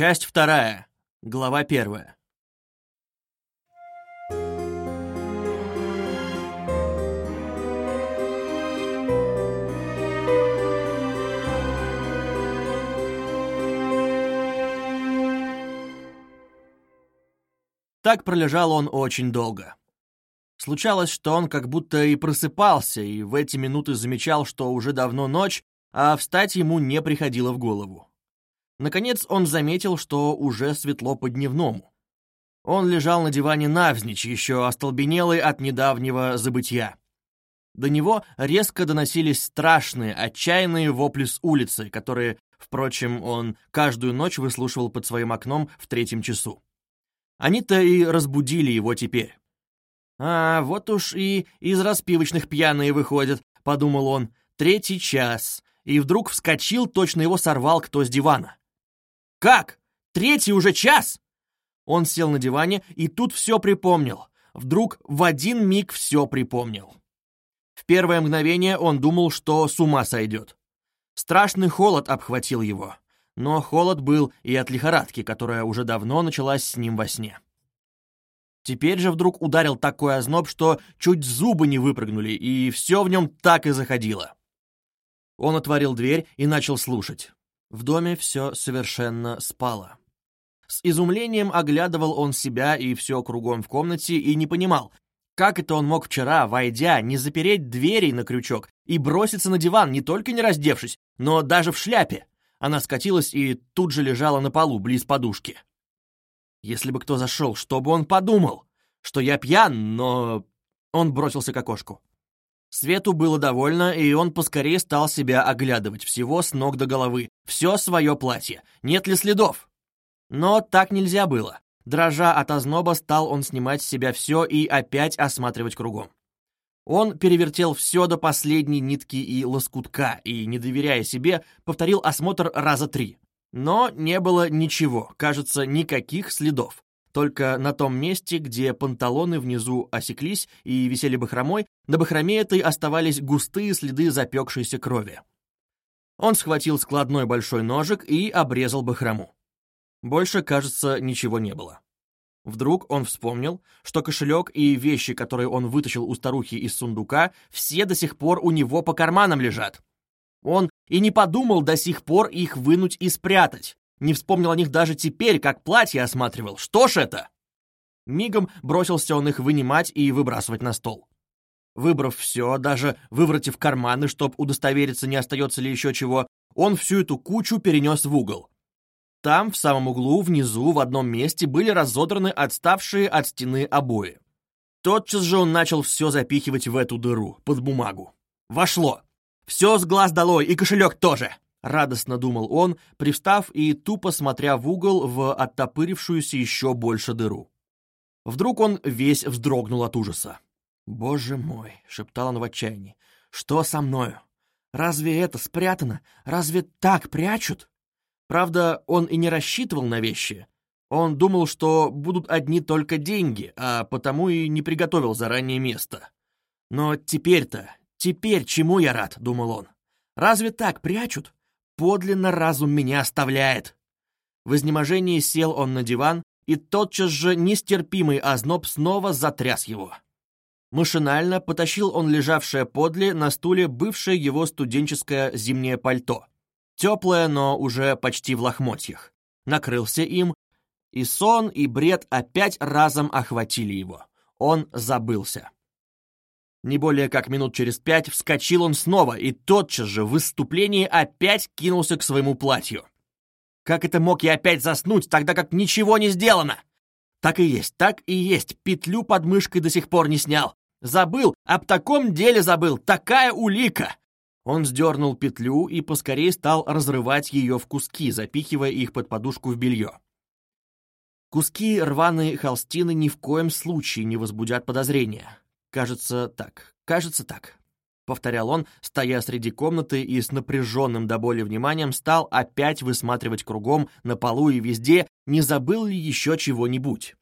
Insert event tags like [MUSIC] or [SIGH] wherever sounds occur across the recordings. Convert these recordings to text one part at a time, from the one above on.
Часть вторая. Глава первая. Так пролежал он очень долго. Случалось, что он как будто и просыпался, и в эти минуты замечал, что уже давно ночь, а встать ему не приходило в голову. Наконец он заметил, что уже светло по-дневному. Он лежал на диване навзничь, еще остолбенелый от недавнего забытья. До него резко доносились страшные, отчаянные вопли с улицы, которые, впрочем, он каждую ночь выслушивал под своим окном в третьем часу. Они-то и разбудили его теперь. «А, вот уж и из распивочных пьяные выходят», — подумал он, — «третий час». И вдруг вскочил, точно его сорвал кто с дивана. «Как? Третий уже час?» Он сел на диване и тут все припомнил. Вдруг в один миг все припомнил. В первое мгновение он думал, что с ума сойдет. Страшный холод обхватил его но холод был и от лихорадки, которая уже давно началась с ним во сне. Теперь же вдруг ударил такой озноб, что чуть зубы не выпрыгнули, и все в нем так и заходило. Он отворил дверь и начал слушать. В доме все совершенно спало. С изумлением оглядывал он себя и все кругом в комнате и не понимал, как это он мог вчера, войдя, не запереть двери на крючок и броситься на диван, не только не раздевшись, но даже в шляпе. Она скатилась и тут же лежала на полу, близ подушки. Если бы кто зашел, что бы он подумал? Что я пьян, но... Он бросился к окошку. Свету было довольно, и он поскорее стал себя оглядывать, всего с ног до головы, все свое платье, нет ли следов. Но так нельзя было. Дрожа от озноба, стал он снимать с себя все и опять осматривать кругом. Он перевертел все до последней нитки и лоскутка и, не доверяя себе, повторил осмотр раза три. Но не было ничего, кажется, никаких следов. Только на том месте, где панталоны внизу осеклись и висели бахромой, на бахроме этой оставались густые следы запекшейся крови. Он схватил складной большой ножик и обрезал бахрому. Больше, кажется, ничего не было. Вдруг он вспомнил, что кошелек и вещи, которые он вытащил у старухи из сундука, все до сих пор у него по карманам лежат. Он и не подумал до сих пор их вынуть и спрятать. Не вспомнил о них даже теперь, как платье осматривал. Что ж это? Мигом бросился он их вынимать и выбрасывать на стол. Выбрав все, даже выворотив карманы, чтоб удостовериться, не остается ли еще чего, он всю эту кучу перенес в угол. Там, в самом углу, внизу, в одном месте были разодраны отставшие от стены обои. Тотчас же он начал все запихивать в эту дыру, под бумагу. Вошло. Все с глаз долой, и кошелек тоже. Радостно думал он, привстав и тупо смотря в угол в оттопырившуюся еще больше дыру. Вдруг он весь вздрогнул от ужаса. «Боже мой!» — шептал он в отчаянии. «Что со мною? Разве это спрятано? Разве так прячут?» Правда, он и не рассчитывал на вещи. Он думал, что будут одни только деньги, а потому и не приготовил заранее место. Но теперь-то, теперь чему я рад, думал он. Разве так прячут? Подлинно разум меня оставляет. В изнеможении сел он на диван, и тотчас же нестерпимый озноб снова затряс его. Машинально потащил он лежавшее подле на стуле бывшее его студенческое зимнее пальто. Теплое, но уже почти в лохмотьях. Накрылся им, и сон, и бред опять разом охватили его. Он забылся. Не более как минут через пять вскочил он снова и тотчас же в выступлении опять кинулся к своему платью. Как это мог я опять заснуть, тогда как ничего не сделано? Так и есть, так и есть, петлю под мышкой до сих пор не снял. Забыл, об таком деле забыл, такая улика. Он сдернул петлю и поскорее стал разрывать ее в куски, запихивая их под подушку в белье. Куски рваной холстины ни в коем случае не возбудят подозрения. Кажется так, кажется так. Повторял он, стоя среди комнаты и с напряженным до боли вниманием стал опять высматривать кругом, на полу и везде, не забыл ли еще чего-нибудь.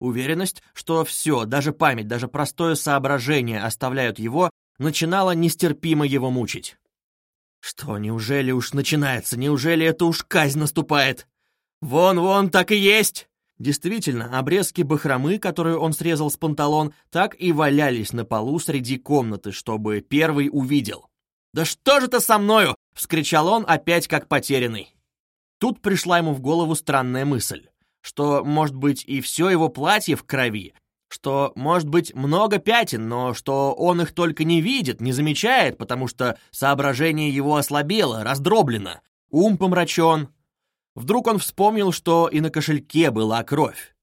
Уверенность, что все, даже память, даже простое соображение оставляют его, начинало нестерпимо его мучить. Что, неужели уж начинается, неужели это уж казнь наступает? Вон-вон, так и есть!» Действительно, обрезки бахромы, которые он срезал с панталон, так и валялись на полу среди комнаты, чтобы первый увидел. «Да что же это со мною?» — вскричал он опять как потерянный. Тут пришла ему в голову странная мысль, что, может быть, и все его платье в крови, что, может быть, много пятен, но что он их только не видит, не замечает, потому что соображение его ослабело, раздроблено, ум помрачен. Вдруг он вспомнил, что и на кошельке была кровь.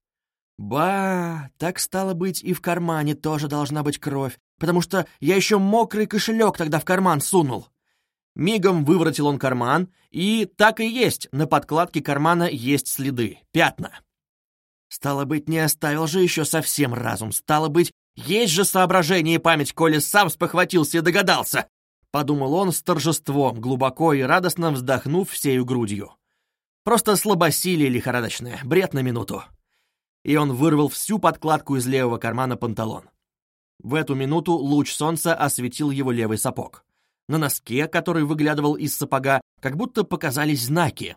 «Ба, так стало быть, и в кармане тоже должна быть кровь, потому что я еще мокрый кошелек тогда в карман сунул». Мигом выворотил он карман, и так и есть, на подкладке кармана есть следы, пятна. Стало быть, не оставил же еще совсем разум. Стало быть, есть же соображение и память, коли сам спохватился и догадался. Подумал он с торжеством, глубоко и радостно вздохнув всею грудью. Просто слабосилие лихорадочное, бред на минуту. И он вырвал всю подкладку из левого кармана панталон. В эту минуту луч солнца осветил его левый сапог. На носке, который выглядывал из сапога, как будто показались знаки.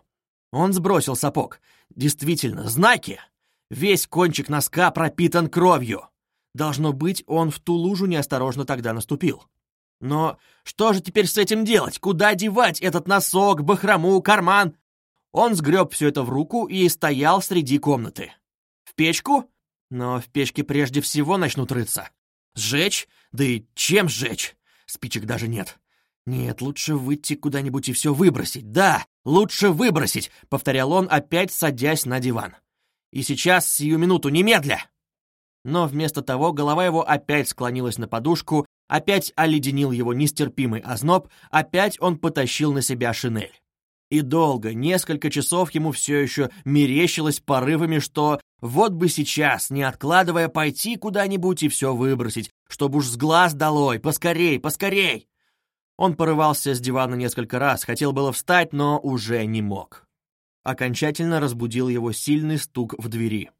Он сбросил сапог. Действительно, знаки! Весь кончик носка пропитан кровью. Должно быть, он в ту лужу неосторожно тогда наступил. Но что же теперь с этим делать? Куда девать этот носок, бахрому, карман? Он сгреб все это в руку и стоял среди комнаты. В печку? Но в печке прежде всего начнут рыться. Сжечь? Да и чем сжечь? Спичек даже нет. Нет, лучше выйти куда-нибудь и все выбросить. Да, лучше выбросить, повторял он, опять садясь на диван. И сейчас, сию минуту, немедля!» Но вместо того голова его опять склонилась на подушку, опять оледенил его нестерпимый озноб, опять он потащил на себя шинель. И долго, несколько часов ему все еще мерещилось порывами, что вот бы сейчас, не откладывая, пойти куда-нибудь и все выбросить, чтобы уж с глаз долой, поскорей, поскорей. Он порывался с дивана несколько раз, хотел было встать, но уже не мог. Окончательно разбудил его сильный стук в двери.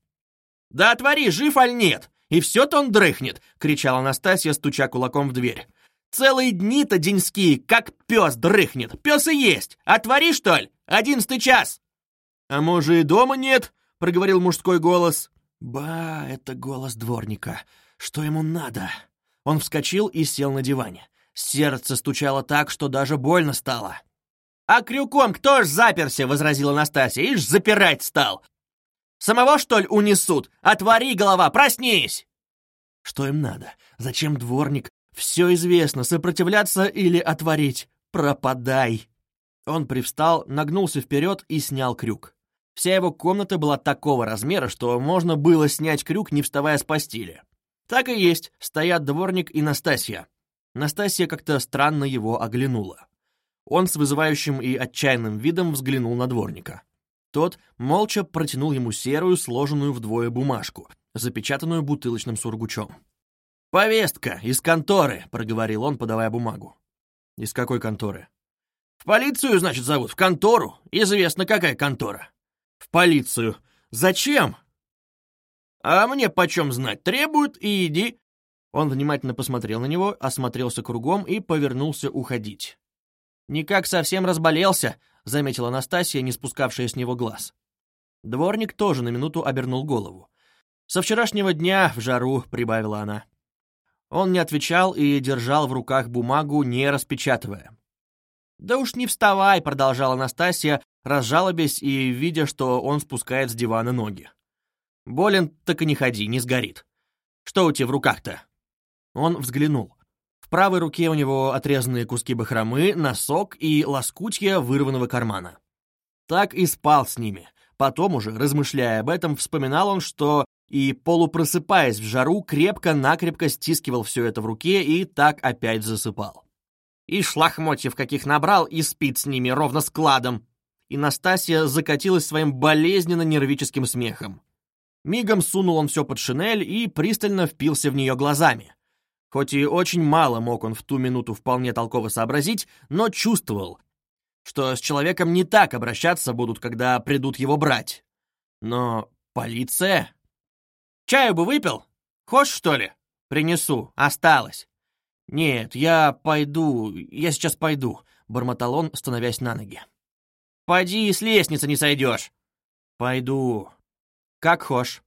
«Да отвори, жив аль нет! И все-то он дрыхнет!» — кричала Анастасия, стуча кулаком в дверь. «Целые дни-то деньские, как пес дрыхнет! Пес и есть! Отвори, что ли? Одиннадцатый час!» «А может, и дома нет?» — проговорил мужской голос. «Ба, это голос дворника. Что ему надо?» Он вскочил и сел на диване. Сердце стучало так, что даже больно стало. «А крюком кто ж заперся?» — возразила Настасья. «Ишь, запирать стал! Самого, что ли, унесут? Отвори, голова, проснись!» Что им надо? Зачем дворник? Все известно, сопротивляться или отворить. Пропадай! Он привстал, нагнулся вперед и снял крюк. Вся его комната была такого размера, что можно было снять крюк, не вставая с постели. Так и есть, стоят дворник и Настасья. Настасья как-то странно его оглянула. Он с вызывающим и отчаянным видом взглянул на дворника. Тот молча протянул ему серую, сложенную вдвое бумажку, запечатанную бутылочным сургучом. «Повестка из конторы», — проговорил он, подавая бумагу. «Из какой конторы?» «В полицию, значит, зовут, в контору. Известно, какая контора». «В полицию. Зачем?» «А мне почем знать? Требуют и иди». Он внимательно посмотрел на него, осмотрелся кругом и повернулся уходить. «Никак совсем разболелся», — заметила Настасья, не спускавшая с него глаз. Дворник тоже на минуту обернул голову. «Со вчерашнего дня в жару», — прибавила она. Он не отвечал и держал в руках бумагу, не распечатывая. «Да уж не вставай», — продолжала Настасья, разжалобясь и видя, что он спускает с дивана ноги. «Болен, так и не ходи, не сгорит. Что у тебя в руках-то?» Он взглянул правой руке у него отрезанные куски бахромы, носок и лоскутья вырванного кармана. Так и спал с ними. Потом уже, размышляя об этом, вспоминал он, что и, полупросыпаясь в жару, крепко-накрепко стискивал все это в руке и так опять засыпал. И шлахмотьев каких набрал и спит с ними ровно складом. И Настасья закатилась своим болезненно-нервическим смехом. Мигом сунул он все под шинель и пристально впился в нее глазами. Хоть и очень мало мог он в ту минуту вполне толково сообразить, но чувствовал, что с человеком не так обращаться будут, когда придут его брать. Но полиция... Чаю бы выпил? Хочешь, что ли? Принесу. Осталось. Нет, я пойду, я сейчас пойду, бормотал он, становясь на ноги. Пойди, с лестницы не сойдешь. «Пойду». «Как хошь».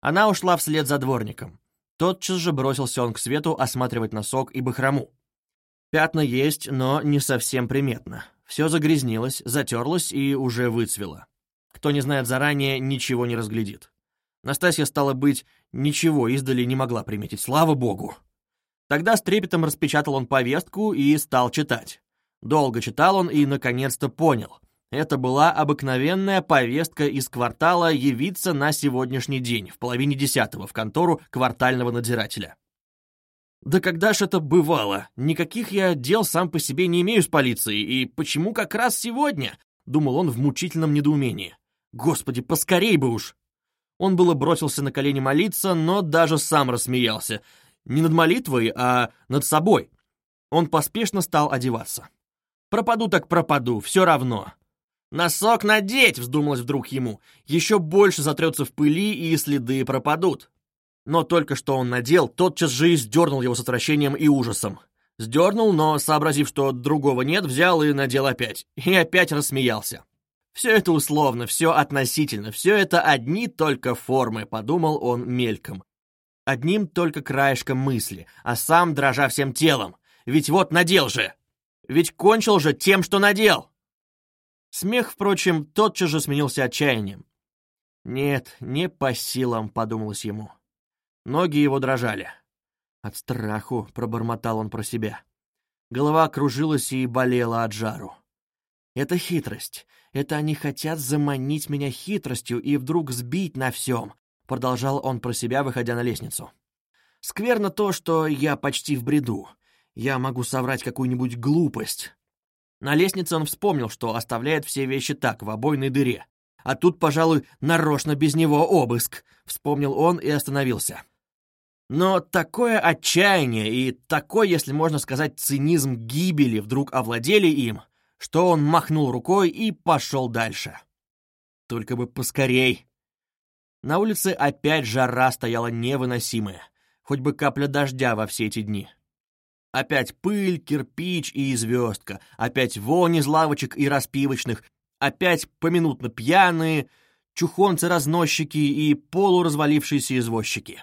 Она ушла вслед за дворником. Тотчас же бросился он к свету осматривать носок и бахрому. Пятна есть, но не совсем приметно. Все загрязнилось, затерлось и уже выцвело. Кто не знает заранее, ничего не разглядит. Настасья, стало быть, ничего издали не могла приметить, слава богу. Тогда с трепетом распечатал он повестку и стал читать. Долго читал он и, наконец-то, понял. Это была обыкновенная повестка из квартала явиться на сегодняшний день, в половине десятого, в контору квартального надзирателя. Да когда ж это бывало? Никаких я дел сам по себе не имею с полицией, и почему как раз сегодня? Думал он в мучительном недоумении. Господи, поскорей бы уж! Он было бросился на колени молиться, но даже сам рассмеялся. Не над молитвой, а над собой. Он поспешно стал одеваться. «Пропаду так пропаду, все равно». «Носок надеть!» — вздумалось вдруг ему. «Еще больше затрется в пыли, и следы пропадут». Но только что он надел, тотчас же и сдернул его с отвращением и ужасом. Сдернул, но, сообразив, что другого нет, взял и надел опять. И опять рассмеялся. «Все это условно, все относительно, все это одни только формы», — подумал он мельком. Одним только краешком мысли, а сам дрожа всем телом. Ведь вот надел же! Ведь кончил же тем, что надел! Смех, впрочем, тотчас же сменился отчаянием. «Нет, не по силам», — подумалось ему. Ноги его дрожали. От страху пробормотал он про себя. Голова кружилась и болела от жару. Это хитрость. Это они хотят заманить меня хитростью и вдруг сбить на всем, продолжал он про себя, выходя на лестницу. Скверно то, что я почти в бреду. Я могу соврать какую-нибудь глупость. На лестнице он вспомнил, что оставляет все вещи так, в обойной дыре. А тут, пожалуй, нарочно без него обыск, вспомнил он и остановился. Но такое отчаяние и такой, если можно сказать, цинизм гибели вдруг овладели им, что он махнул рукой и пошел дальше. Только бы поскорей. На улице опять жара стояла невыносимая, хоть бы капля дождя во все эти дни. Опять пыль, кирпич и звездка, опять вонь из лавочек и распивочных, опять поминутно пьяные, чухонцы-разносчики и полуразвалившиеся извозчики.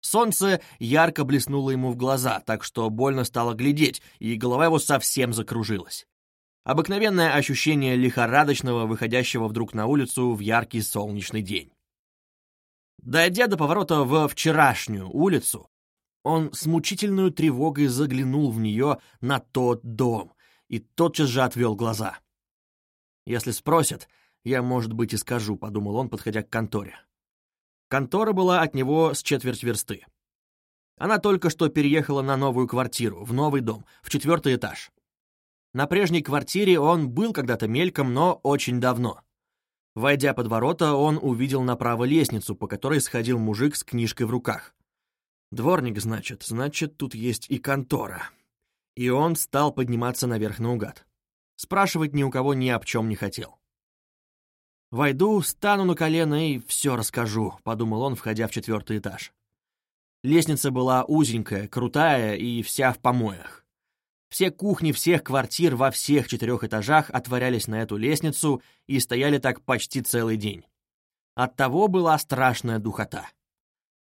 Солнце ярко блеснуло ему в глаза, так что больно стало глядеть, и голова его совсем закружилась. Обыкновенное ощущение лихорадочного, выходящего вдруг на улицу в яркий солнечный день. Дойдя до поворота во вчерашнюю улицу, он с мучительной тревогой заглянул в нее на тот дом и тотчас же отвел глаза. «Если спросят, я, может быть, и скажу», — подумал он, подходя к конторе. Контора была от него с четверть версты. Она только что переехала на новую квартиру, в новый дом, в четвертый этаж. На прежней квартире он был когда-то мельком, но очень давно. Войдя под ворота, он увидел направо лестницу, по которой сходил мужик с книжкой в руках. Дворник, значит, значит, тут есть и контора. И он стал подниматься наверх наугад. Спрашивать ни у кого ни об чем не хотел. «Войду, стану на колено и все расскажу», — подумал он, входя в четвертый этаж. Лестница была узенькая, крутая и вся в помоях. Все кухни всех квартир во всех четырех этажах отворялись на эту лестницу и стояли так почти целый день. Оттого была страшная духота.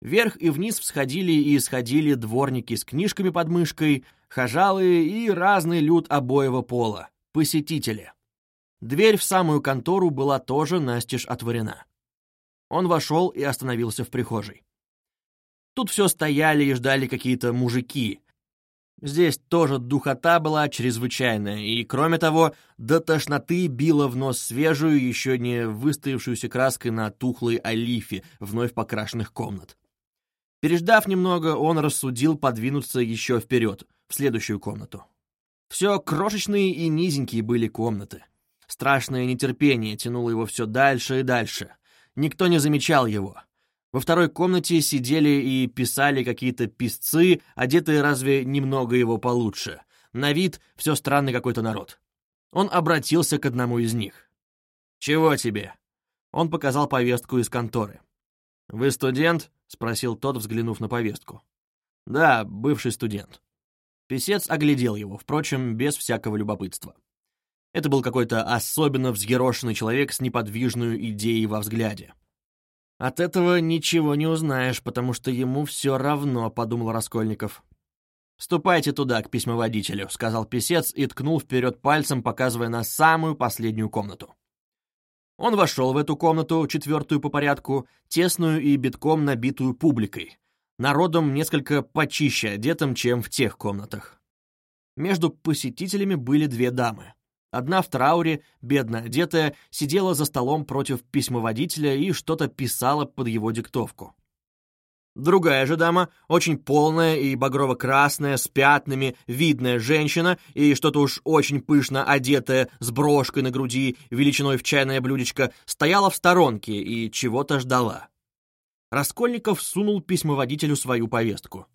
Вверх и вниз всходили и исходили дворники с книжками под мышкой, хожалы и разный люд обоего пола, посетители. Дверь в самую контору была тоже настежь отворена. Он вошел и остановился в прихожей. Тут все стояли и ждали какие-то мужики. Здесь тоже духота была чрезвычайная, и, кроме того, до тошноты била в нос свежую, еще не выстоявшуюся краской на тухлой олифе вновь покрашенных комнат. Переждав немного, он рассудил подвинуться еще вперед, в следующую комнату. Все крошечные и низенькие были комнаты. Страшное нетерпение тянуло его все дальше и дальше. Никто не замечал его. Во второй комнате сидели и писали какие-то писцы, одетые разве немного его получше. На вид все странный какой-то народ. Он обратился к одному из них. «Чего тебе?» Он показал повестку из конторы. «Вы студент?» — спросил тот, взглянув на повестку. «Да, бывший студент». Песец оглядел его, впрочем, без всякого любопытства. Это был какой-то особенно взъерошенный человек с неподвижной идеей во взгляде. «От этого ничего не узнаешь, потому что ему все равно», — подумал Раскольников. «Ступайте туда, к письмоводителю», — сказал писец и ткнул вперед пальцем, показывая на самую последнюю комнату. Он вошел в эту комнату, четвертую по порядку, тесную и битком набитую публикой, народом несколько почище одетым, чем в тех комнатах. Между посетителями были две дамы. Одна в трауре, бедно одетая, сидела за столом против письмоводителя и что-то писала под его диктовку. Другая же дама, очень полная и багрово-красная, с пятнами, видная женщина и что-то уж очень пышно одетая, с брошкой на груди, величиной в чайное блюдечко, стояла в сторонке и чего-то ждала. Раскольников сунул письмоводителю свою повестку.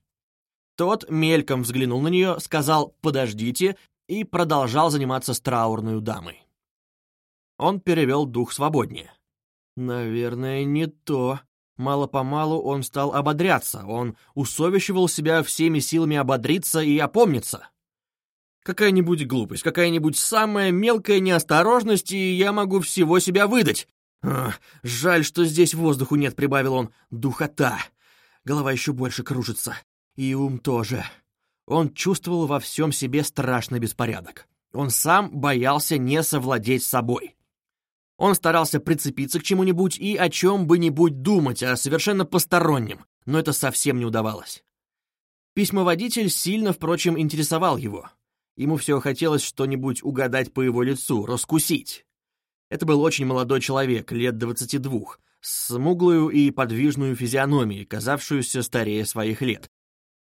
Тот мельком взглянул на нее, сказал «подождите» и продолжал заниматься с траурной дамой. Он перевел дух свободнее. «Наверное, не то», Мало-помалу он стал ободряться, он усовещивал себя всеми силами ободриться и опомниться. Какая-нибудь глупость, какая-нибудь самая мелкая неосторожность, и я могу всего себя выдать. Ах, жаль, что здесь воздуху нет, прибавил он. Духота. Голова еще больше кружится. И ум тоже. Он чувствовал во всем себе страшный беспорядок. Он сам боялся не совладеть собой. Он старался прицепиться к чему-нибудь и о чем бы нибудь думать, о совершенно постороннем, но это совсем не удавалось. Письмоводитель сильно, впрочем, интересовал его. Ему все хотелось что-нибудь угадать по его лицу, раскусить. Это был очень молодой человек, лет двадцати двух, с смуглую и подвижную физиономией, казавшуюся старее своих лет.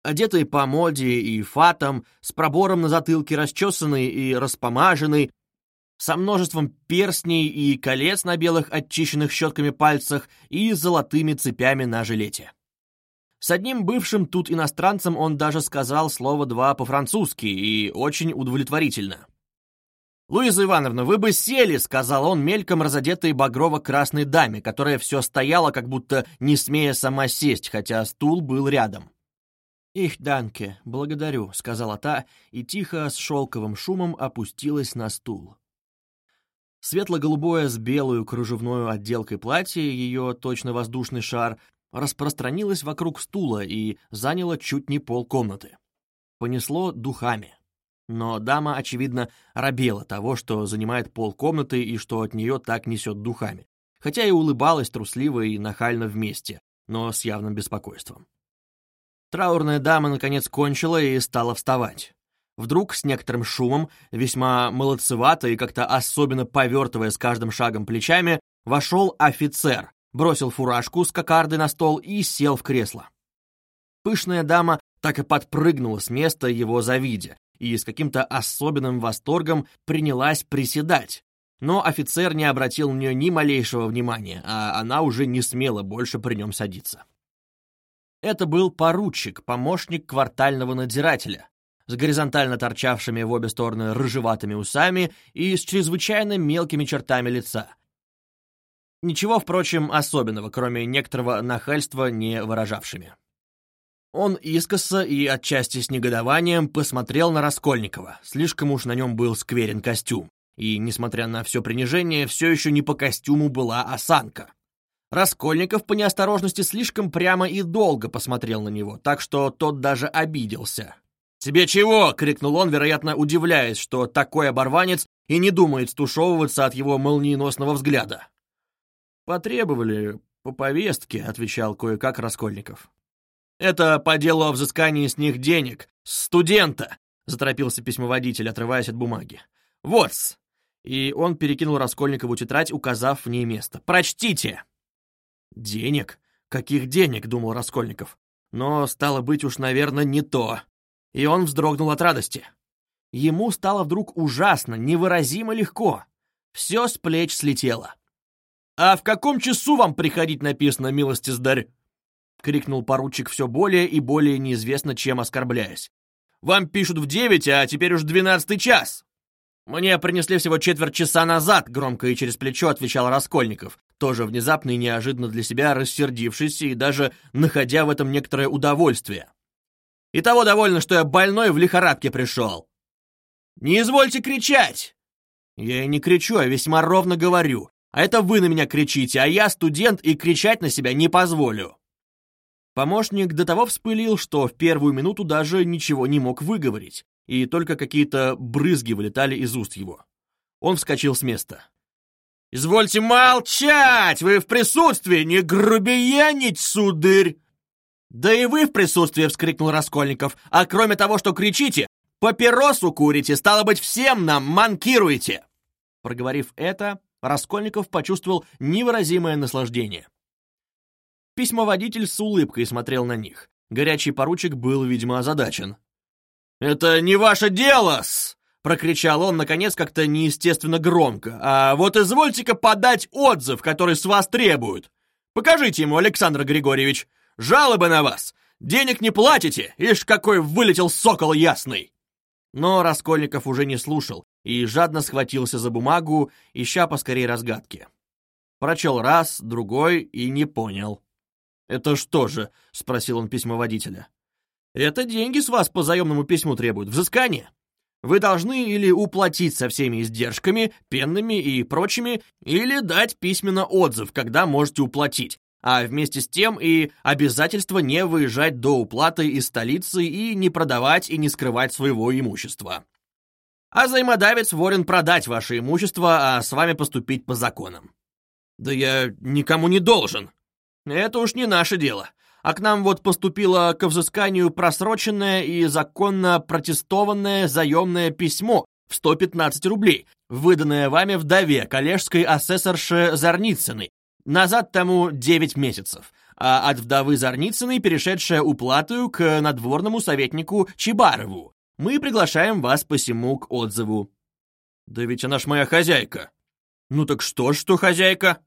Одетый по моде и фатам, с пробором на затылке, расчесанный и распомаженный, со множеством перстней и колец на белых очищенных щетками пальцах и золотыми цепями на жилете. С одним бывшим тут иностранцем он даже сказал слово два по-французски и очень удовлетворительно. «Луиза Ивановна, вы бы сели», — сказал он мельком разодетой багрово-красной даме, которая все стояла, как будто не смея сама сесть, хотя стул был рядом. «Их, Данке, благодарю», — сказала та и тихо с шелковым шумом опустилась на стул. Светло-голубое с белую кружевной отделкой платье, ее точно воздушный шар, распространилось вокруг стула и заняло чуть не полкомнаты. Понесло духами. Но дама, очевидно, робела того, что занимает полкомнаты и что от нее так несет духами, хотя и улыбалась трусливо и нахально вместе, но с явным беспокойством. Траурная дама, наконец, кончила и стала вставать. Вдруг с некоторым шумом, весьма молодцевато и как-то особенно повертывая с каждым шагом плечами, вошел офицер, бросил фуражку с кокардой на стол и сел в кресло. Пышная дама так и подпрыгнула с места его завидя и с каким-то особенным восторгом принялась приседать. Но офицер не обратил на нее ни малейшего внимания, а она уже не смела больше при нем садиться. Это был поручик, помощник квартального надзирателя, с горизонтально торчавшими в обе стороны рыжеватыми усами и с чрезвычайно мелкими чертами лица. Ничего, впрочем, особенного, кроме некоторого нахальства, не выражавшими. Он искоса и отчасти с негодованием посмотрел на Раскольникова. Слишком уж на нем был скверен костюм. И, несмотря на все принижение, все еще не по костюму была осанка. Раскольников по неосторожности слишком прямо и долго посмотрел на него, так что тот даже обиделся. «Тебе чего?» — крикнул он, вероятно, удивляясь, что такой оборванец и не думает стушевываться от его молниеносного взгляда. «Потребовали по повестке», — отвечал кое-как Раскольников. «Это по делу о взыскании с них денег. Студента!» — заторопился письмоводитель, отрываясь от бумаги. вот -с. И он перекинул Раскольникову тетрадь, указав в ней место. «Прочтите!» «Денег? Каких денег?» — думал Раскольников. «Но, стало быть, уж, наверное, не то и он вздрогнул от радости. Ему стало вдруг ужасно, невыразимо легко. Все с плеч слетело. «А в каком часу вам приходить написано, милости сдарь?» — крикнул поручик все более и более неизвестно чем оскорбляясь. «Вам пишут в девять, а теперь уж двенадцатый час!» «Мне принесли всего четверть часа назад», — громко и через плечо отвечал Раскольников, тоже внезапно и неожиданно для себя рассердившись и даже находя в этом некоторое удовольствие. И того довольно, что я больной в лихорадке пришел. Не извольте кричать! «Я и не кричу, а весьма ровно говорю. А это вы на меня кричите, а я студент и кричать на себя не позволю». Помощник до того вспылил, что в первую минуту даже ничего не мог выговорить, и только какие-то брызги вылетали из уст его. Он вскочил с места. «Извольте молчать! Вы в присутствии! Не грубиянить, сударь!» «Да и вы в присутствии!» — вскрикнул Раскольников. «А кроме того, что кричите, папиросу курите, стало быть, всем нам манкируете!» Проговорив это, Раскольников почувствовал невыразимое наслаждение. Письмоводитель с улыбкой смотрел на них. Горячий поручик был, видимо, озадачен. «Это не ваше дело-с!» — прокричал он, наконец, как-то неестественно громко. «А вот извольте-ка подать отзыв, который с вас требуют. Покажите ему, Александр Григорьевич. Жалобы на вас. Денег не платите. Ишь, какой вылетел сокол ясный!» Но Раскольников уже не слушал и жадно схватился за бумагу, ища поскорей разгадки. Прочел раз, другой и не понял. «Это что же?» — спросил он письмоводителя. «Это деньги с вас по заемному письму требуют, взыскание. Вы должны или уплатить со всеми издержками, пенными и прочими, или дать письменно отзыв, когда можете уплатить, а вместе с тем и обязательство не выезжать до уплаты из столицы и не продавать и не скрывать своего имущества. А взаимодавец волен продать ваше имущество, а с вами поступить по законам. Да я никому не должен, это уж не наше дело. А к нам вот поступило к взысканию просроченное и законно протестованное заемное письмо в 115 рублей, выданное вами вдове, коллежской асессорше Зарницыной, назад тому 9 месяцев, а от вдовы Зарницыной перешедшая уплату к надворному советнику Чебарову. Мы приглашаем вас посему к отзыву. Да ведь она ж моя хозяйка. Ну так что ж, что хозяйка?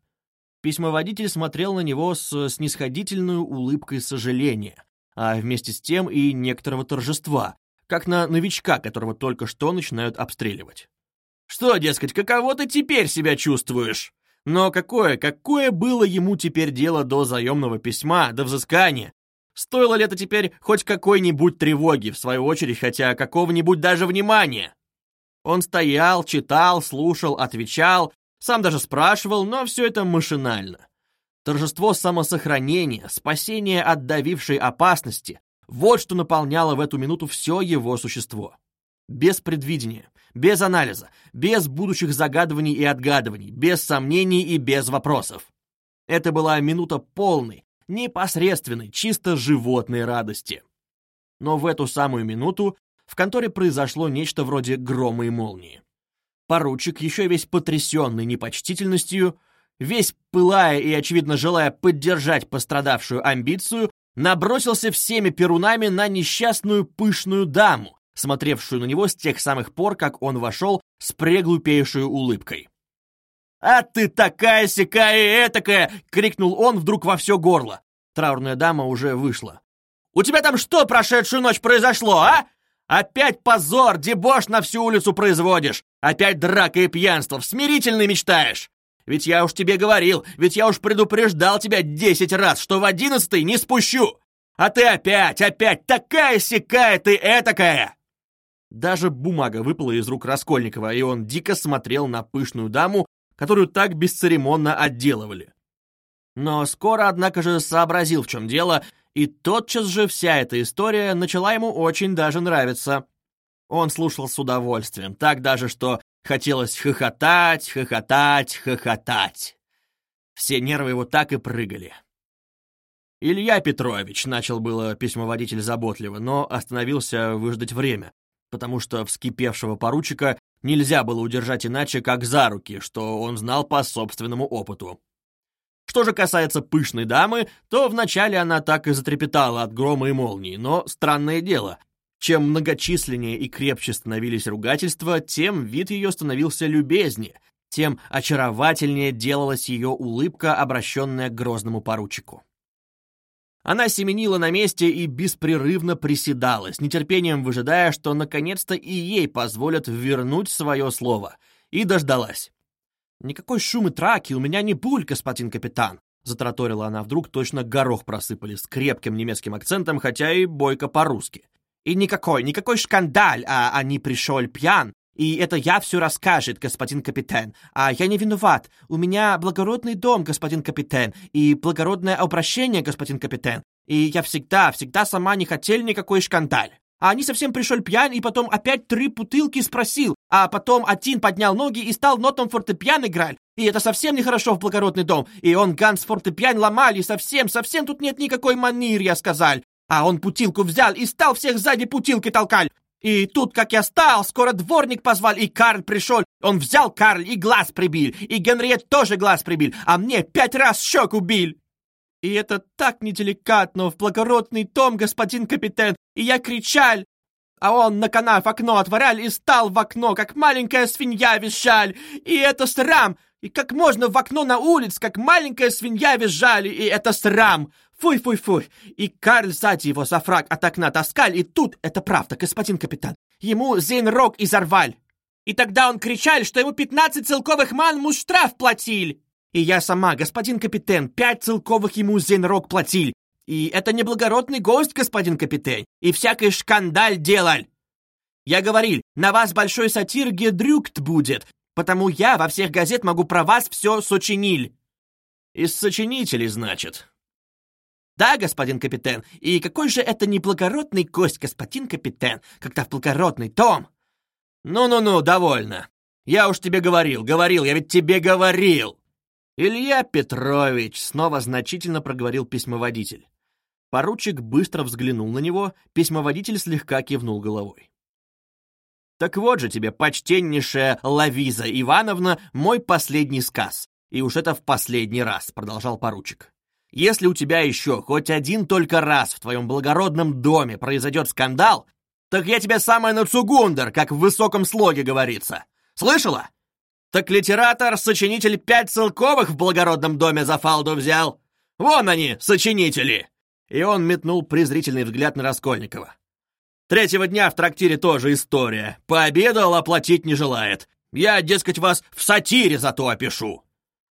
Письмоводитель смотрел на него с снисходительной улыбкой сожаления, а вместе с тем и некоторого торжества, как на новичка, которого только что начинают обстреливать. «Что, дескать, каково ты теперь себя чувствуешь?» Но какое, какое было ему теперь дело до заемного письма, до взыскания? Стоило ли это теперь хоть какой-нибудь тревоги, в свою очередь, хотя какого-нибудь даже внимания? Он стоял, читал, слушал, отвечал, сам даже спрашивал, но все это машинально. Торжество самосохранения, спасение от давившей опасности — вот что наполняло в эту минуту все его существо. Без предвидения, без анализа, без будущих загадываний и отгадываний, без сомнений и без вопросов. Это была минута полной, непосредственной, чисто животной радости. Но в эту самую минуту в конторе произошло нечто вроде грома и молнии. Поручик, еще весь потрясенный непочтительностью, весь пылая и, очевидно, желая поддержать пострадавшую амбицию, набросился всеми перунами на несчастную пышную даму, смотревшую на него с тех самых пор, как он вошел с преглупейшей улыбкой. «А ты такая сякая и этакая!» — крикнул он вдруг во все горло. Траурная дама уже вышла. «У тебя там что прошедшую ночь произошло, а? Опять позор, дебош на всю улицу производишь! Опять драка и пьянство, в смирительный мечтаешь! Ведь я уж тебе говорил, ведь я уж предупреждал тебя десять раз, что в одиннадцатый не спущу! А ты опять, опять такая-сякая ты этакая!» Даже бумага выпала из рук Раскольникова, и он дико смотрел на пышную даму, которую так бесцеремонно отделывали. Но скоро, однако же, сообразил, в чем дело, и тотчас же вся эта история начала ему очень даже нравиться. Он слушал с удовольствием, так даже, что хотелось хохотать, хохотать, хохотать. Все нервы его так и прыгали. «Илья Петрович», — начал было письмоводитель заботливо, но остановился выждать время, потому что вскипевшего поручика нельзя было удержать иначе, как за руки, что он знал по собственному опыту. Что же касается пышной дамы, то вначале она так и затрепетала от грома и молнии, но странное дело. Чем многочисленнее и крепче становились ругательства, тем вид ее становился любезнее, тем очаровательнее делалась ее улыбка, обращенная к грозному поручику. Она семенила на месте и беспрерывно приседала, с нетерпением выжидая, что наконец-то и ей позволят вернуть свое слово, и дождалась. «Никакой шум и траки у меня не будет, господин капитан!» Затраторила она вдруг, точно горох просыпали, с крепким немецким акцентом, хотя и бойко по-русски. «И никакой, никакой шкандаль, а, а не пришел пьян, И это я все расскажет, господин капитан. А я не виноват. У меня благородный дом, господин капитан, и благородное обращение, господин капитан. И я всегда, всегда сама не хотел никакой шкандаль. А они совсем пришел пьян, и потом опять три бутылки спросил. А потом один поднял ноги и стал нотом фортепиано играть. И это совсем нехорошо в благородный дом. И он ганс фортепиан ломали, совсем, совсем тут нет никакой манир, я сказал. А он путилку взял и стал всех сзади путилкой толкать. И тут, как я стал, скоро дворник позвал, и Карл пришел. Он взял Карл и глаз прибил, и Генриет тоже глаз прибил, а мне пять раз щеку бил. И это так неделикатно в благородный том, господин капитан, и я кричал, а он на канав окно отворял и стал в окно, как маленькая свинья визжаль. И это срам! И как можно в окно на улиц, как маленькая свинья визжали, и это срам! Фуй-фуй-фуй! И Карл сзади его за фраг от окна таскал, и тут, это правда, господин капитан, ему зейнрог изорваль. И тогда он кричал, что ему пятнадцать целковых ман муж штраф платил. И я сама, господин капитан, пять целковых ему зейнрог платил. И это неблагородный гость, господин капитан, и всякий шкандаль делал. Я говорил, на вас большой сатир Гедрюкт будет, потому я во всех газет могу про вас все сочинил. Из сочинителей, значит, да, господин капитан, и какой же это неблагородный гость, господин капитан, когда в благородный том? Ну-ну-ну, довольно. Я уж тебе говорил, говорил, я ведь тебе говорил. Илья Петрович, снова значительно проговорил письмоводитель. Поручик быстро взглянул на него, письмоводитель слегка кивнул головой. «Так вот же тебе, почтеннейшая Лавиза Ивановна, мой последний сказ. И уж это в последний раз», — продолжал поручик. Если у тебя еще хоть один только раз в твоем благородном доме произойдет скандал, так я тебя самая нацугундер, как в высоком слоге говорится. Слышала? Так литератор, сочинитель пять целковых в благородном доме за фалду взял. Вон они, сочинители!» И он метнул презрительный взгляд на Раскольникова. «Третьего дня в трактире тоже история. Пообедал, оплатить не желает. Я, дескать, вас в сатире зато опишу.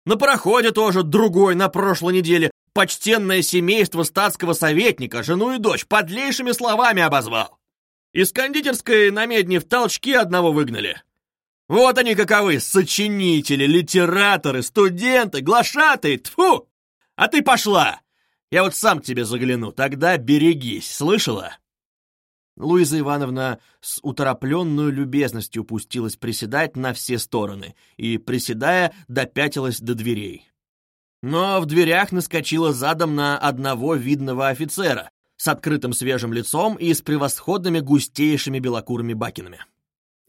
На пароходе тоже другой на прошлой неделе почтенное семейство статского советника, жену и дочь, подлейшими словами обозвал. Из кондитерской на медне в толчки одного выгнали. Вот они каковы, сочинители, литераторы, студенты, глашатые, тфу! А ты пошла! Я вот сам к тебе загляну, тогда берегись, слышала?» Луиза Ивановна с уторопленную любезностью пустилась приседать на все стороны и, приседая, допятилась до дверей но в дверях наскочила задом на одного видного офицера с открытым свежим лицом и с превосходными густейшими белокурыми бакинами.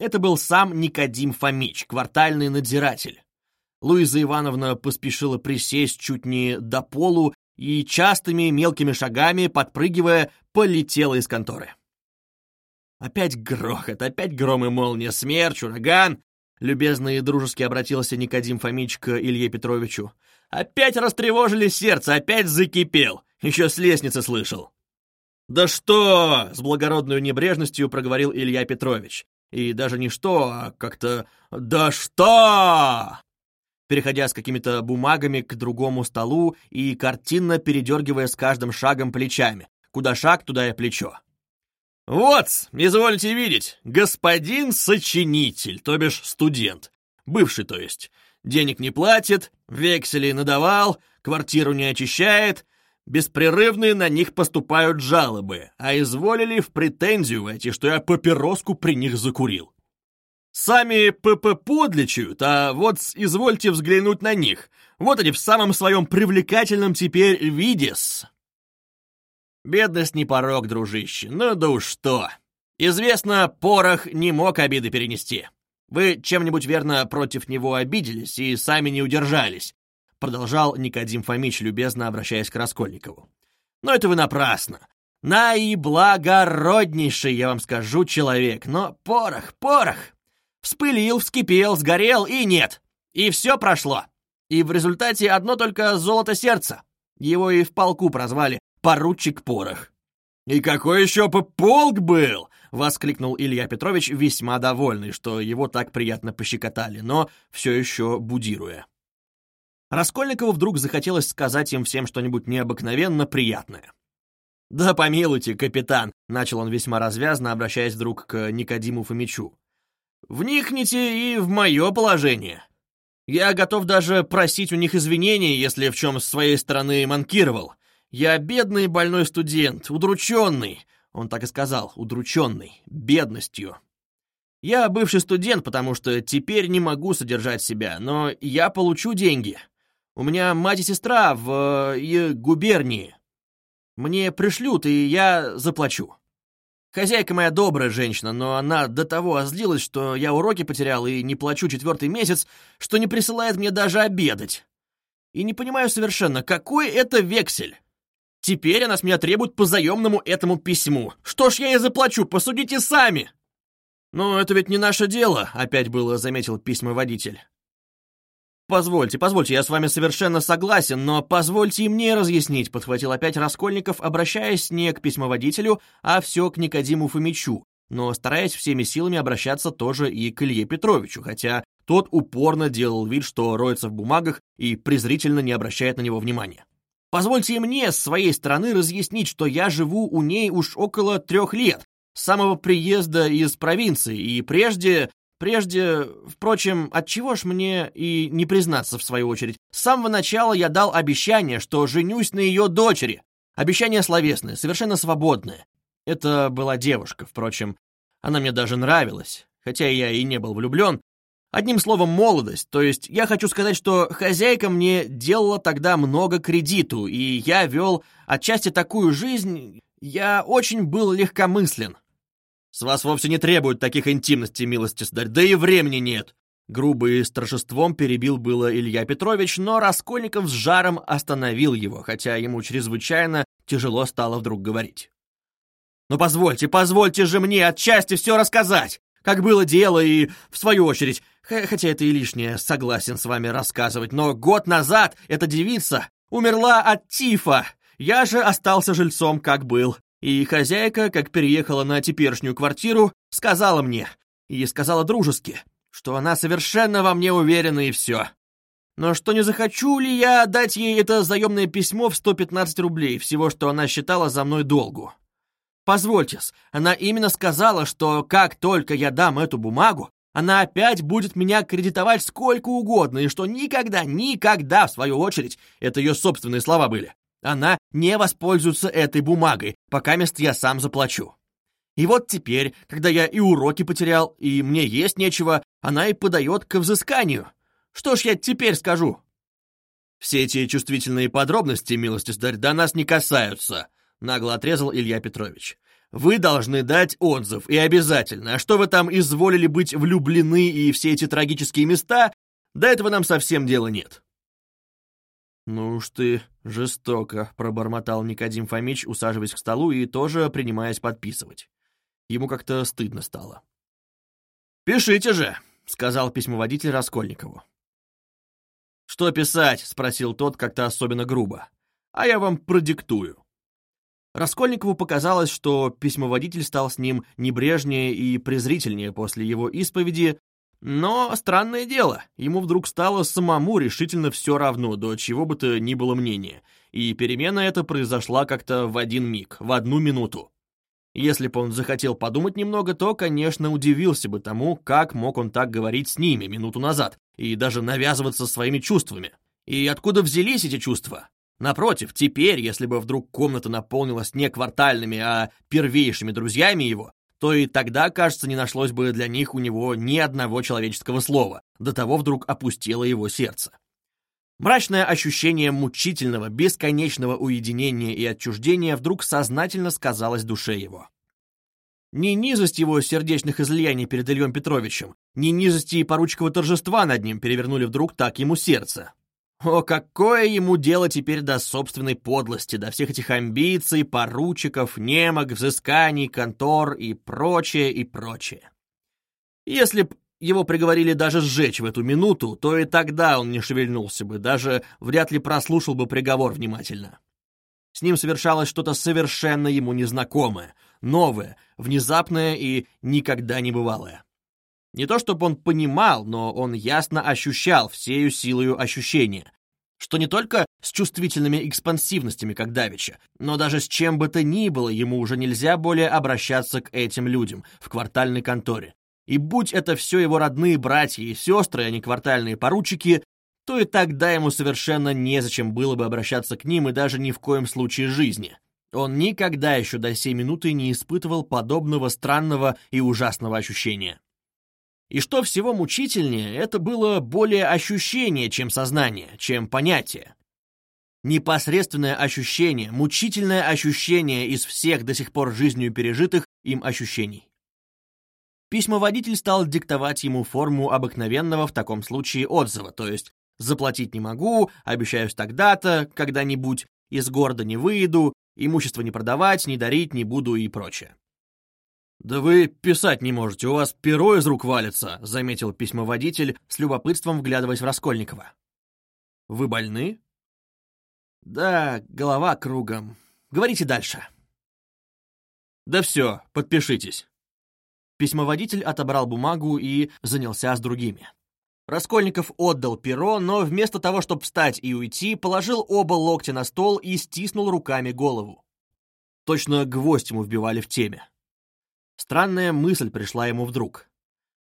Это был сам Никодим Фомич, квартальный надзиратель. Луиза Ивановна поспешила присесть чуть не до полу и частыми мелкими шагами, подпрыгивая, полетела из конторы. Опять грохот, опять гром и молния, смерч, ураган. Любезно и дружески обратился Никодим Фомич к Илье Петровичу. Опять растревожили сердце, опять закипел. Еще с лестницы слышал. «Да что!» — с благородной небрежностью проговорил Илья Петрович. И даже не что, а как-то «Да что!» Переходя с какими-то бумагами к другому столу и картинно передергивая с каждым шагом плечами. Куда шаг, туда и плечо. «Вот, извольте видеть, господин сочинитель, то бишь студент. Бывший, то есть. Денег не платит, вексели надавал, квартиру не очищает, беспрерывные на них поступают жалобы, а изволили в претензию войти, что я папироску при них закурил. Сами ПП подлечают, а вот извольте взглянуть на них. Вот они в самом своем привлекательном теперь виде -с. Бедность не порог, дружище, ну да уж что. Известно, порох не мог обиды перенести. Вы чем-нибудь, верно, против него обиделись и сами не удержались, продолжал Никодим Фомич, любезно обращаясь к Раскольникову. Но это вы напрасно. Наиблагороднейший, я вам скажу, человек, но порох, порох. Вспылил, вскипел, сгорел и нет. И все прошло. И в результате одно только золото сердца. Его и в полку прозвали поручик порох. «И какой еще полк был!» — воскликнул Илья Петрович, весьма довольный, что его так приятно пощекотали, но все еще будируя. Раскольникову вдруг захотелось сказать им всем что-нибудь необыкновенно приятное. «Да помилуйте, капитан», — начал он весьма развязно, обращаясь вдруг к Никодиму Фомичу. Вникните и в мое положение. Я готов даже просить у них извинения, если в чем с своей стороны манкировал. Я бедный больной студент, удрученный, он так и сказал, удрученный, бедностью. Я бывший студент, потому что теперь не могу содержать себя, но я получу деньги. У меня мать и сестра в э, губернии. Мне пришлют, и я заплачу. Хозяйка моя добрая женщина, но она до того озлилась, что я уроки потерял и не плачу четвертый месяц, что не присылает мне даже обедать. И не понимаю совершенно, какой это вексель. Теперь она с меня требует по заемному этому письму. Что ж я ей заплачу, посудите сами!» «Но это ведь не наше дело», — опять было заметил письмоводитель. «Позвольте, позвольте, я с вами совершенно согласен, но позвольте и мне разъяснить», — подхватил опять Раскольников, обращаясь не к письмоводителю, а все к Никодиму Фомичу, но стараясь всеми силами обращаться тоже и к Илье Петровичу, хотя тот упорно делал вид, что роется в бумагах и презрительно не обращает на него внимания. «Позвольте мне с своей стороны разъяснить, что я живу у ней уж около трех лет, с самого приезда из провинции, и прежде Прежде, впрочем, отчего ж мне и не признаться в свою очередь. С самого начала я дал обещание, что женюсь на ее дочери. Обещание словесное, совершенно свободное. Это была девушка, впрочем. Она мне даже нравилась, хотя я и не был влюблен. Одним словом, молодость. То есть я хочу сказать, что хозяйка мне делала тогда много кредиту, и я вел отчасти такую жизнь... Я очень был легкомыслен. С вас вовсе не требуют таких интимностей, милости сударь, да и времени нет. Грубо и с торжеством перебил было Илья Петрович, но Раскольников с жаром остановил его, хотя ему чрезвычайно тяжело стало вдруг говорить. «Ну позвольте, позвольте же мне отчасти все рассказать, как было дело и, в свою очередь, хотя это и лишнее, согласен с вами рассказывать, но год назад эта девица умерла от тифа, я же остался жильцом, как был. И хозяйка, как переехала на теперешнюю квартиру, сказала мне, и сказала дружески, что она совершенно во мне уверена и все. Но что не захочу ли я дать ей это заемное письмо в 115 рублей, всего, что она считала за мной долгу. Позвольте-с, она именно сказала, что как только я дам эту бумагу, она опять будет меня кредитовать сколько угодно, и что никогда, никогда, в свою очередь, это ее собственные слова были, она не воспользуется этой бумагой, пока мест я сам заплачу. И вот теперь, когда я и уроки потерял, и мне есть нечего, она и подает к взысканию. Что ж я теперь скажу? Все эти чувствительные подробности, милости сударь, до нас не касаются, нагло отрезал Илья Петрович. Вы должны дать отзыв, и обязательно. А что вы там изволили быть влюблены и все эти трагические места, до этого нам совсем дела нет. «Ну уж ты жестоко», — пробормотал Никодим Фомич, усаживаясь к столу и тоже принимаясь подписывать. Ему как-то стыдно стало. «Пишите же», — сказал письмоводитель Раскольникову. «Что писать?» — спросил тот как-то особенно грубо. «А я вам продиктую». Раскольникову показалось, что письмоводитель стал с ним небрежнее и презрительнее после его исповеди, но странное дело, ему вдруг стало самому решительно все равно, до чего бы то ни было мнения, и перемена эта произошла как-то в один миг, в одну минуту. Если бы он захотел подумать немного, то, конечно, удивился бы тому, как мог он так говорить с ними минуту назад, и даже навязываться своими чувствами. И откуда взялись эти чувства? Напротив, теперь, если бы вдруг комната наполнилась не квартальными, а первейшими друзьями его, то и тогда, кажется, не нашлось бы для них у него ни одного человеческого слова, до того вдруг опустело его сердце. Мрачное ощущение мучительного, бесконечного уединения и отчуждения вдруг сознательно сказалось душе его. Ни низость его сердечных излияний перед Ильем Петровичем, ни низости и поручкового торжества над ним перевернули вдруг так ему сердце. О, какое ему дело теперь до собственной подлости, до всех этих амбиций, поручиков, немок, взысканий, контор и прочее, и прочее. Если б его приговорили даже сжечь в эту минуту, то и тогда он не шевельнулся бы, даже вряд ли прослушал бы приговор внимательно. С ним совершалось что-то совершенно ему незнакомое, новое, внезапное и никогда не бывалое. Не то чтобы он понимал, но он ясно ощущал всею силою ощущения, что не только с чувствительными экспансивностями, как Давича, но даже с чем бы то ни было ему уже нельзя более обращаться к этим людям в квартальной конторе. И будь это все его родные братья и сестры, а не квартальные поручики, то и тогда ему совершенно незачем было бы обращаться к ним и даже ни в коем случае жизни. Он никогда еще до сей минуты не испытывал подобного странного и ужасного ощущения. И что всего мучительнее, это было более ощущение, чем сознание, чем понятие. Непосредственное ощущение, мучительное ощущение из всех до сих пор жизнью пережитых им ощущений. Письмоводитель стал диктовать ему форму обыкновенного в таком случае отзыва, то есть «заплатить не могу», «обещаюсь тогда-то», «когда-нибудь», «из города не выйду», «имущество не продавать», «не дарить не буду» и прочее. «Да вы писать не можете, у вас перо из рук валится», — заметил письмоводитель, с любопытством вглядываясь в Раскольникова. «Вы больны?» «Да, голова кругом. Говорите дальше». «Да все, подпишитесь». Письмоводитель отобрал бумагу и занялся с другими. Раскольников отдал перо, но вместо того, чтобы встать и уйти, положил оба локтя на стол и стиснул руками голову. Точно гвоздь ему вбивали в теме. Странная мысль пришла ему вдруг.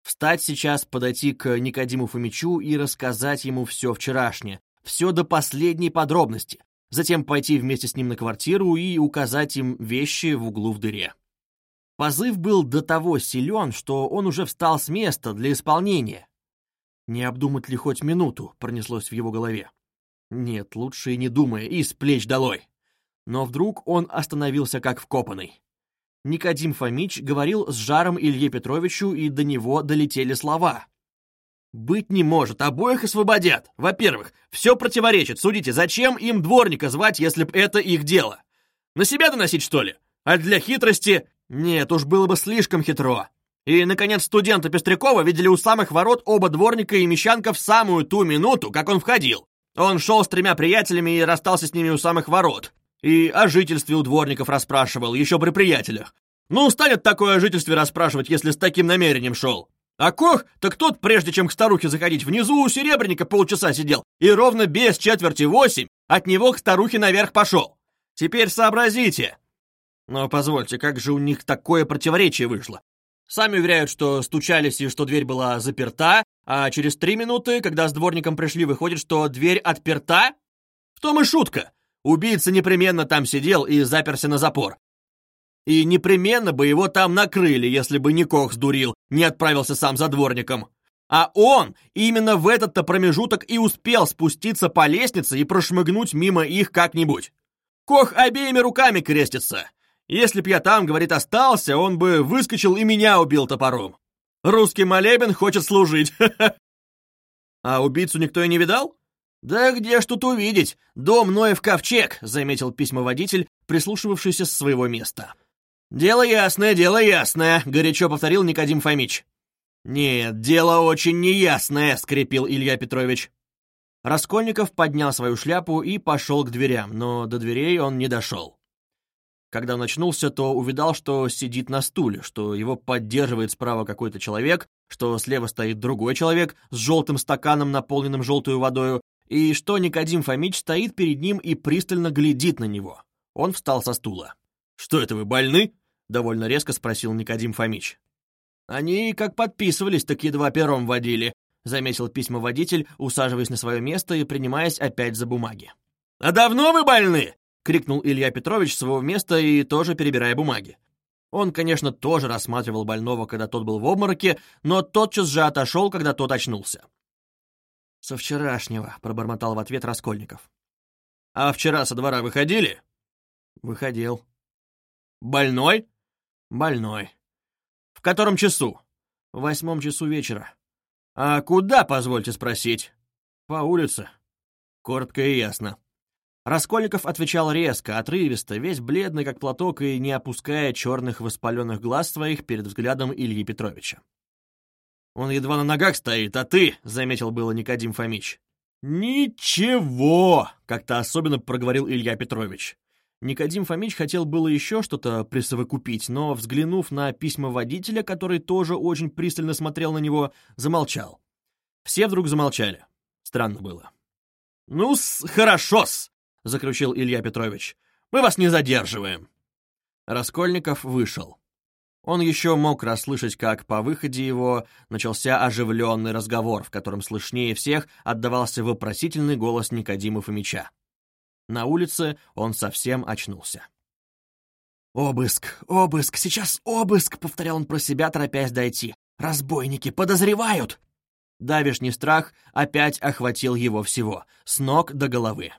Встать сейчас, подойти к Никодиму Фомичу и рассказать ему все вчерашнее, все до последней подробности, затем пойти вместе с ним на квартиру и указать им вещи в углу в дыре. Позыв был до того силен, что он уже встал с места для исполнения. Не обдумать ли хоть минуту, пронеслось в его голове. Нет, лучше и не думая, и с плеч долой. Но вдруг он остановился как вкопанный. Никодим Фомич говорил с жаром Илье Петровичу, и до него долетели слова. «Быть не может, обоих освободят. Во-первых, все противоречит. Судите, зачем им дворника звать, если б это их дело? На себя доносить, что ли? А для хитрости... Нет, уж было бы слишком хитро. И, наконец, студента Пестрякова видели у самых ворот оба дворника и мещанка в самую ту минуту, как он входил. Он шел с тремя приятелями и расстался с ними у самых ворот. И о жительстве у дворников расспрашивал, еще при приятелях. Ну, станет такое о жительстве расспрашивать, если с таким намерением шел. А Кох, так тот, прежде чем к старухе заходить, внизу у Серебряника полчаса сидел, и ровно без четверти восемь от него к старухе наверх пошел. Теперь сообразите. Но позвольте, как же у них такое противоречие вышло? Сами уверяют, что стучались и что дверь была заперта, а через три минуты, когда с дворником пришли, выходит, что дверь отперта? В том и шутка. Убийца непременно там сидел и заперся на запор. И непременно бы его там накрыли, если бы не Кох сдурил, не отправился сам за дворником. А он именно в этот-то промежуток и успел спуститься по лестнице и прошмыгнуть мимо их как-нибудь. Кох обеими руками крестится. Если б я там, говорит, остался, он бы выскочил и меня убил топором. Русский молебен хочет служить. [LAUGHS] А убийцу никто и не видал? «Да где ж тут увидеть? Дом Ноев ковчег», — заметил письмоводитель, прислушивавшийся с своего места. «Дело ясное, дело ясное», — горячо повторил Никодим Фомич. «Нет, дело очень неясное», — скрипел Илья Петрович. Раскольников поднял свою шляпу и пошел к дверям, но до дверей он не дошел. Когда он очнулся, то увидал, что сидит на стуле, что его поддерживает справа какой-то человек, что слева стоит другой человек с желтым стаканом, наполненным желтой водою, и что Никодим Фомич стоит перед ним и пристально глядит на него. Он встал со стула. «Что это вы, больны?» — довольно резко спросил Никодим Фомич. «Они как подписывались, так едва пером водили», — заметил письмоводитель, усаживаясь на свое место и принимаясь опять за бумаги. «А давно вы больны?» — крикнул Илья Петрович с своего места и тоже перебирая бумаги. Он, конечно, тоже рассматривал больного, когда тот был в обмороке, но тотчас же отошел, когда тот очнулся. «Со вчерашнего», — пробормотал в ответ Раскольников. «А вчера со двора выходили?» «Выходил». «Больной?» «Больной». «В котором часу?» «В восьмом часу вечера». «А куда, позвольте спросить?» «По улице». Коротко и ясно. Раскольников отвечал резко, отрывисто, весь бледный, как платок, и не опуская черных воспаленных глаз своих перед взглядом Ильи Петровича. Он едва на ногах стоит, а ты, — заметил было Никодим Фомич. «Ничего!» — как-то особенно проговорил Илья Петрович. Никодим Фомич хотел было еще что-то присовокупить, но, взглянув на письма водителя, который тоже очень пристально смотрел на него, замолчал. Все вдруг замолчали. Странно было. «Ну-с, хорошо-с!» — заключил Илья Петрович. «Мы вас не задерживаем». Раскольников вышел. Он еще мог расслышать, как по выходе его начался оживленный разговор, в котором слышнее всех отдавался вопросительный голос Никодима Фомича. На улице он совсем очнулся. «Обыск! Обыск! Сейчас обыск!» — повторял он про себя, торопясь дойти. «Разбойники подозревают!» Давишний страх опять охватил его всего, с ног до головы.